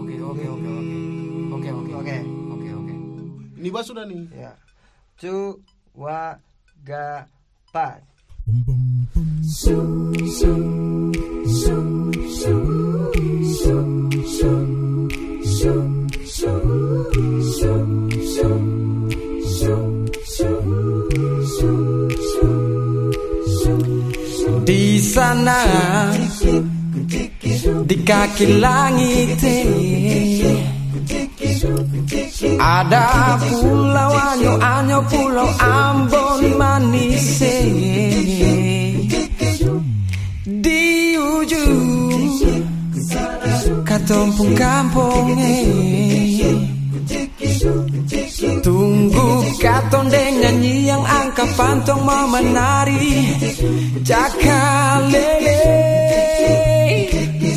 Oke, oke, oke, oke. Oke, oke. Oke. Oke, oke. Ini bas sudah nih. Ya. Cu wa ga pa. Di sana Di kaki langit Ada pulau anyo anyo pulau Ambon manis Di ujung Katompung kampung Tunggu katon pantong menari. Cakalele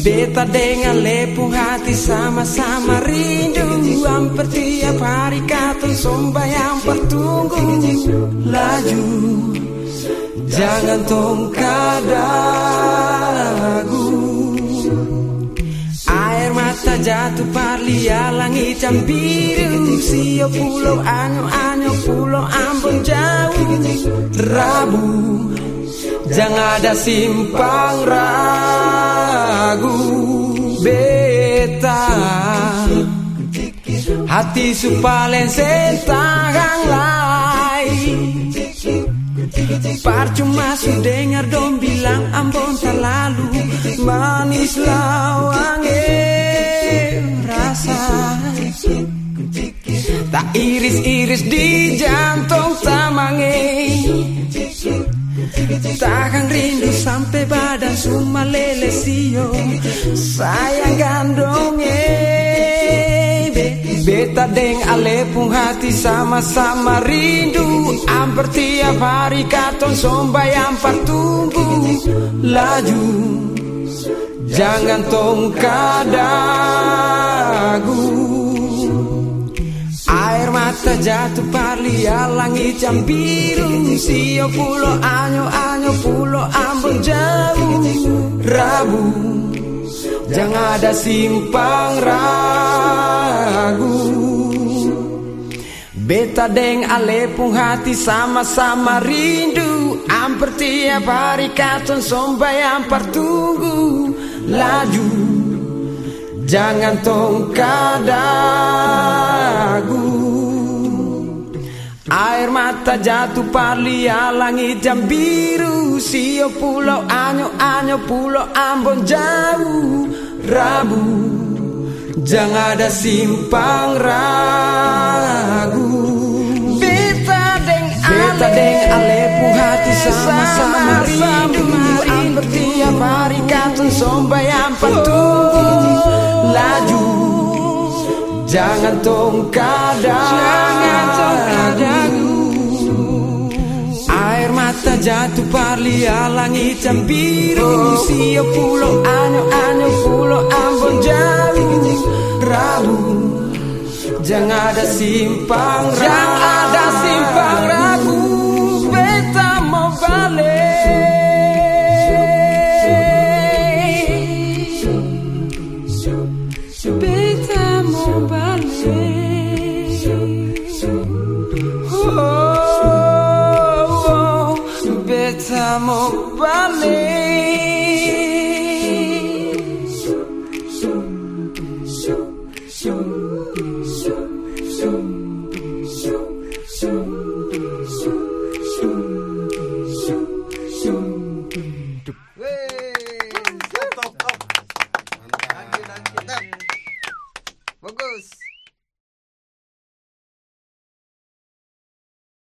Beta dengan lepung hati sama-sama rindu. Hampir tiap hari katon sombayang pertunggu Laju. Jangan tong Air jatuh parlia langit yang biru. Sio pulau anyo anyo pulau Ambon jauh. Rabu Jangan ada simpang ragu. Beta Hati supalen sentang lain Percuma su dengar dong bilang Ambon terlalu manis lawange iris-iris di jantung tamange Takkan rindu sampai badan suma lele sio. Sayang gandonge. Beta deng alepung hati sama-sama rindu. Hampir tiap hari katon sombayang pertunggu Laju. Jangan tong kadagu jatuh parlia langit yang biru. Sio pulau anyo anyo pulau Ambon jauh Rabu Jangan ada simpang ragu. Beta deng alepung hati sama-sama rindu. Hampir tiap hari katon sombayang pertunggu Laju Jangan tong kadagu mata jatuh parlia langit yang biru. Sio pulau anyo anyo pulau Ambon jauh. Rabu Jangan ada simpang ragu. Beta deng Beta deng alepung hati sama-sama rindu Hampir tiap hari katon sombayang pertunggu Laju Jangan tong kadagu mata jatuh parlia langit yang biru. Sio pulau anyo anyo pulau Ambon jauh. Rabu Jangan ada simpang ragu I'm mí.